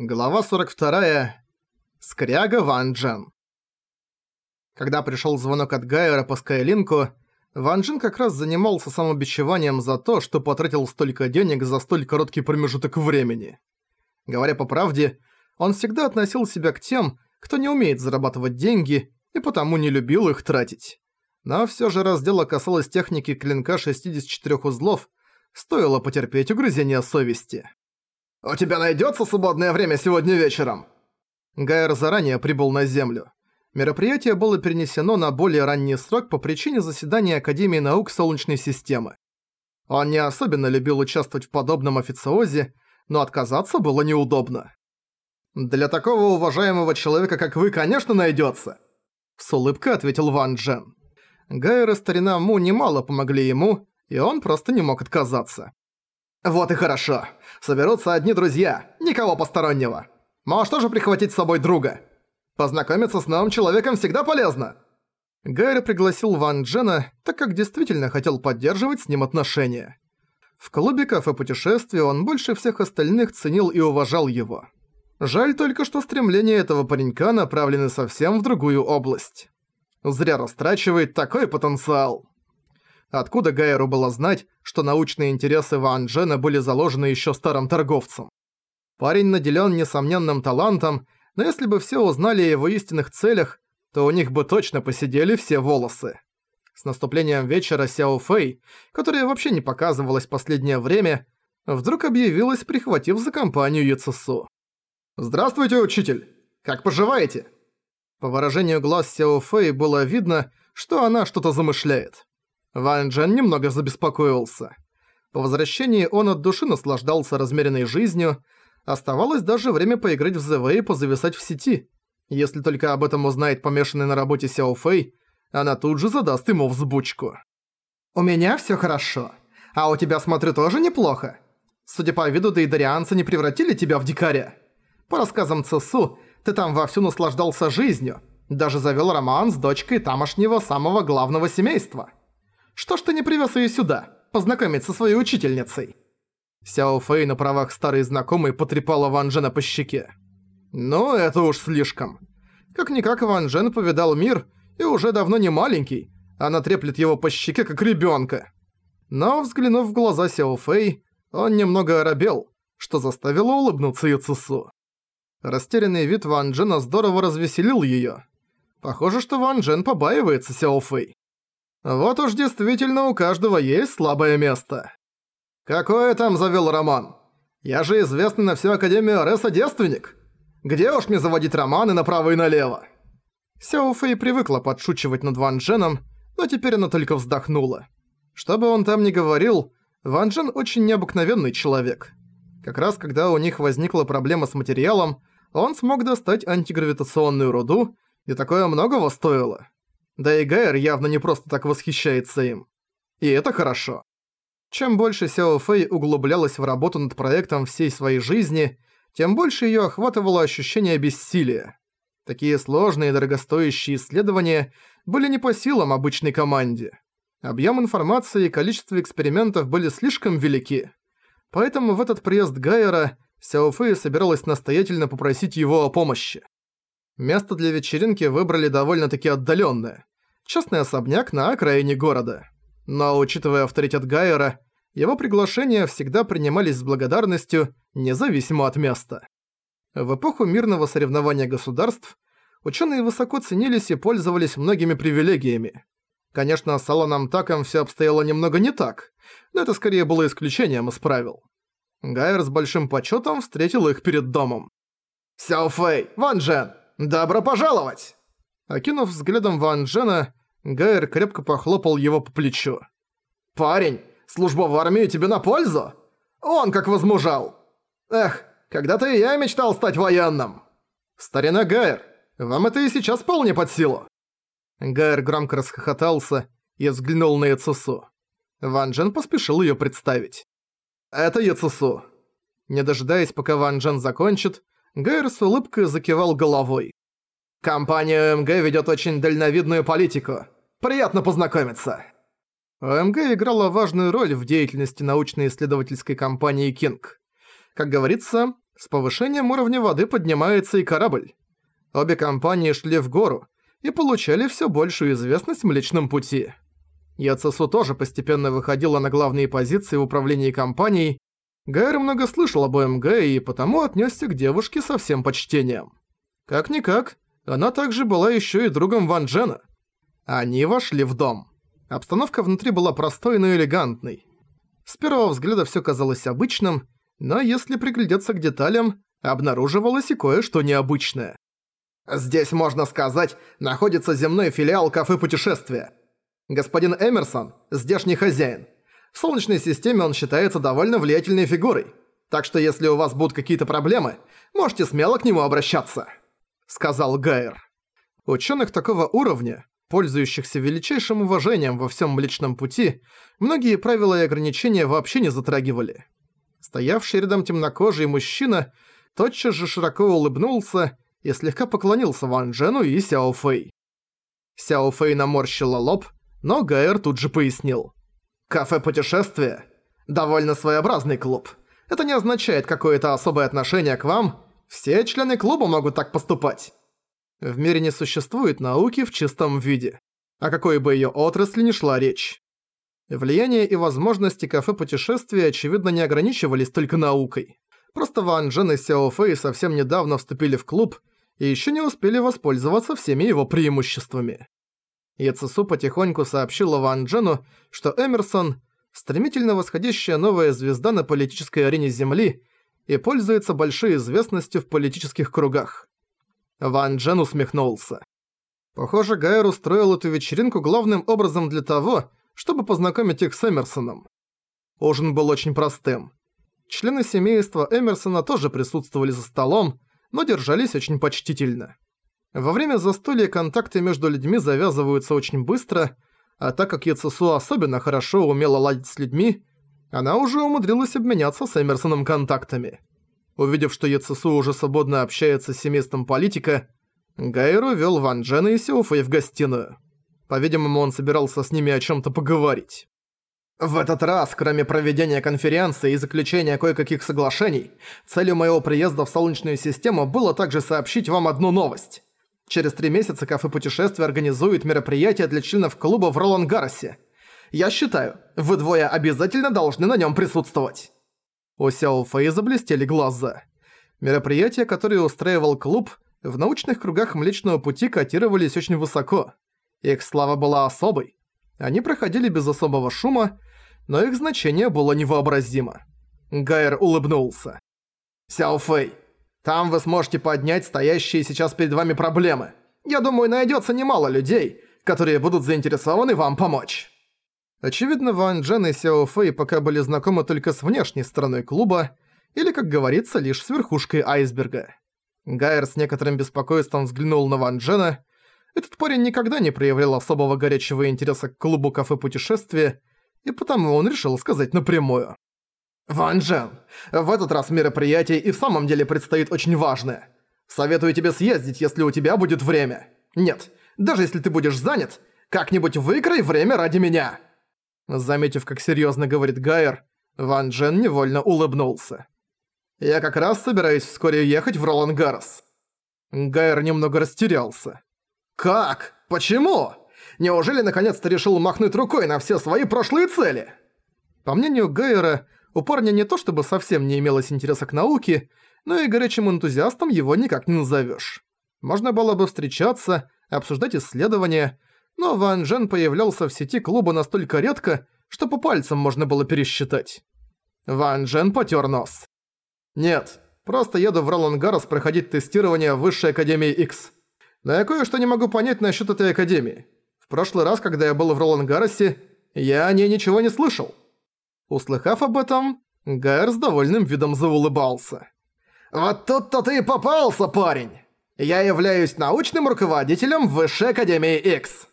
Глава 42. Скряга Ван Джен. Когда пришел звонок от Гайера по Скайлинку, Ван Джен как раз занимался самобичеванием за то, что потратил столько денег за столь короткий промежуток времени. Говоря по правде, он всегда относил себя к тем, кто не умеет зарабатывать деньги и потому не любил их тратить. Но все же раз дело касалось техники клинка 64 узлов, стоило потерпеть угрызение совести. «У тебя найдется свободное время сегодня вечером?» Гайер заранее прибыл на Землю. Мероприятие было перенесено на более ранний срок по причине заседания Академии наук Солнечной системы. Он не особенно любил участвовать в подобном официозе, но отказаться было неудобно. «Для такого уважаемого человека, как вы, конечно, найдется. С улыбкой ответил Ван Джен. Гайер и старина Му немало помогли ему, и он просто не мог отказаться. «Вот и хорошо. Соберутся одни друзья, никого постороннего. Можешь тоже прихватить с собой друга. Познакомиться с новым человеком всегда полезно». Гайри пригласил Ван Джена, так как действительно хотел поддерживать с ним отношения. В клубе кафе путешествия он больше всех остальных ценил и уважал его. Жаль только, что стремления этого паренька направлены совсем в другую область. Зря растрачивает такой потенциал. Откуда Гайеру было знать, что научные интересы Ван Джена были заложены еще старым торговцем? Парень наделен несомненным талантом, но если бы все узнали о его истинных целях, то у них бы точно посидели все волосы. С наступлением вечера Сяо Фэй, которая вообще не показывалась последнее время, вдруг объявилась, прихватив за компанию Яцесу. «Здравствуйте, учитель! Как поживаете?» По выражению глаз Сяо Фэй было видно, что она что-то замышляет. Ван Джен немного забеспокоился. По возвращении он от души наслаждался размеренной жизнью, оставалось даже время поиграть в ЗВ и позависать в сети. Если только об этом узнает помешанный на работе Сяо Фэй, она тут же задаст ему взбучку. «У меня всё хорошо. А у тебя, смотрю, тоже неплохо. Судя по виду, дейдарианцы не превратили тебя в дикаря. По рассказам Цесу, ты там вовсю наслаждался жизнью, даже завёл роман с дочкой тамошнего самого главного семейства». Что ж ты не привез её сюда, познакомиться со своей учительницей?» Сяо Фэй на правах старой знакомой потрепала Ван Джена по щеке. «Ну, это уж слишком. Как-никак Ван Джен повидал мир и уже давно не маленький, она треплет его по щеке, как ребёнка». Но, взглянув в глаза Сяо Фэй, он немного оробел, что заставило улыбнуться Юцусу. Растерянный вид Ван Джена здорово развеселил её. Похоже, что Ван Джен побаивается Сяо Фэй. Вот уж действительно у каждого есть слабое место. Какое там завел роман? Я же известный на всю Академию Ареса девственник. Где уж мне заводить романы направо и налево? Сяо Фэй привыкла подшучивать над Ван Дженом, но теперь она только вздохнула. Что бы он там ни говорил, Ван Джен очень необыкновенный человек. Как раз когда у них возникла проблема с материалом, он смог достать антигравитационную руду, и такое многого стоило. Да и Гайер явно не просто так восхищается им. И это хорошо. Чем больше Сяо Фэй углублялась в работу над проектом всей своей жизни, тем больше её охватывало ощущение бессилия. Такие сложные и дорогостоящие исследования были не по силам обычной команде. Объем информации и количество экспериментов были слишком велики. Поэтому в этот приезд Гайера Сяо Фэй собиралась настоятельно попросить его о помощи. Место для вечеринки выбрали довольно-таки отдалённое. Частный особняк на окраине города. Но, учитывая авторитет Гайера, его приглашения всегда принимались с благодарностью, независимо от места. В эпоху мирного соревнования государств ученые высоко ценились и пользовались многими привилегиями. Конечно, с Аланом Таком все обстояло немного не так, но это скорее было исключением из правил. Гайер с большим почетом встретил их перед домом. «Сяо Фэй, Ван Джен, «Добро пожаловать!» Окинув взглядом Ван Джена, Гайер крепко похлопал его по плечу. «Парень, служба в армии тебе на пользу? Он как возмужал! Эх, когда-то и я мечтал стать военным!» «Старина Гайер, вам это и сейчас вполне под силу!» Гайер громко расхохотался и взглянул на Яцусу. Ван Джен поспешил её представить. «Это Яцусу». Не дожидаясь, пока Ван Джен закончит, Гайр с улыбкой закивал головой. «Компания МГ ведёт очень дальновидную политику. Приятно познакомиться!» ОМГ играла важную роль в деятельности научно-исследовательской компании «Кинг». Как говорится, С повышением уровня воды поднимается и корабль. Обе компании шли в гору и получали все большую известность в Млечном Пути. Яцесу тоже постепенно выходила на главные позиции в управлении компанией. Гайр много слышал об ОМГ и потому отнесся к девушке со всем почтением. Как-никак, она также была еще и другом Ван Джена. Они вошли в дом. Обстановка внутри была простой, но элегантной. С первого взгляда все казалось обычным, но если приглядеться к деталям, обнаруживалось и кое-что необычное. Здесь, можно сказать, находится земной филиал кафе путешествия. Господин Эмерсон – здешний хозяин. В Солнечной системе он считается довольно влиятельной фигурой. Так что если у вас будут какие-то проблемы, можете смело к нему обращаться», – сказал Гайер. Ученых такого уровня, пользующихся величайшим уважением во всем Млечном Пути, многие правила и ограничения вообще не затрагивали. Стоявший рядом темнокожий мужчина тотчас же широко улыбнулся и слегка поклонился Ван Джену и Сяо Фэй. Сяо Фэй наморщила лоб, но Гайер тут же пояснил. «Кафе путешествия – довольно своеобразный клуб. Это не означает какое-то особое отношение к вам. Все члены клуба могут так поступать. В мире не существует науки в чистом виде. О какой бы её отрасли ни шла речь. Влияние и возможности кафе путешествия очевидно не ограничивались только наукой. Просто Ван Джен и Сяо Фэй совсем недавно вступили в клуб и еще не успели воспользоваться всеми его преимуществами. Яцесу потихоньку сообщила Ван Джену, что Эмерсон – стремительно восходящая новая звезда на политической арене Земли и пользуется большой известностью в политических кругах. Ван Джен усмехнулся. Похоже, Гайер устроил эту вечеринку главным образом для того, чтобы познакомить их с Эмерсоном. Ужин был очень простым. Члены семейства Эмерсона тоже присутствовали за столом, но держались очень почтительно. Во время застолья контакты между людьми завязываются очень быстро, а так как Яцесу особенно хорошо умела ладить с людьми, она уже умудрилась обменяться с Эмерсоном контактами. Увидев, что Яцесу уже свободно общается с семейством политика, Гайру вел Ван Джена и Сеуфэй в гостиную. По-видимому, он собирался с ними о чем то поговорить. В этот раз, кроме проведения конференции и заключения кое-каких соглашений, целью моего приезда в Солнечную систему было также сообщить вам одну новость. Через три месяца кафе путешествия организует мероприятие для членов клуба в Ролангаросе. Я считаю, вы двое обязательно должны на нем присутствовать. У Сяо Фэй заблестели глаза. Мероприятия, которые устраивал клуб, в научных кругах Млечного Пути котировались очень высоко. Их слава была особой. Они проходили без особого шума, но их значение было невообразимо. Гайер улыбнулся. «Сяо Фэй, там вы сможете поднять стоящие сейчас перед вами проблемы. Я думаю, найдется немало людей, которые будут заинтересованы вам помочь». Очевидно, Ван Джен и Сяо Фэй пока были знакомы только с внешней стороной клуба, или, как говорится, лишь с верхушкой айсберга. Гайер с некоторым беспокойством взглянул на Ван Джена. Этот парень никогда не проявлял особого горячего интереса к клубу кафе путешествия, и потому он решил сказать напрямую. «Ван Джен, в этот раз мероприятие и в самом деле предстоит очень важное. Советую тебе съездить, если у тебя будет время. Нет, даже если ты будешь занят, как-нибудь выиграй время ради меня!» Заметив, как серьезно говорит Гайер, Ван Джен невольно улыбнулся. «Я как раз собираюсь вскоре ехать в Ролангарос». Гайер немного растерялся. «Как? Почему? Неужели наконец-то решил махнуть рукой на все свои прошлые цели?» По мнению Гайера, у парня не то чтобы совсем не имелось интереса к науке, но и горячим энтузиастом его никак не назовешь. Можно было бы встречаться, обсуждать исследования, но Ван Джен появлялся в сети клуба настолько редко, что по пальцам можно было пересчитать. Ван Джен потер нос. «Нет, просто еду в Ролангарос проходить тестирование в Высшей Академии X. Но я кое-что не могу понять насчет этой Академии. В прошлый раз, когда я был в Ролангаросе, я о ней ничего не слышал». Услыхав об этом, Гайр с довольным видом заулыбался. «Вот тут-то ты и попался, парень! Я являюсь научным руководителем Высшей Академии X.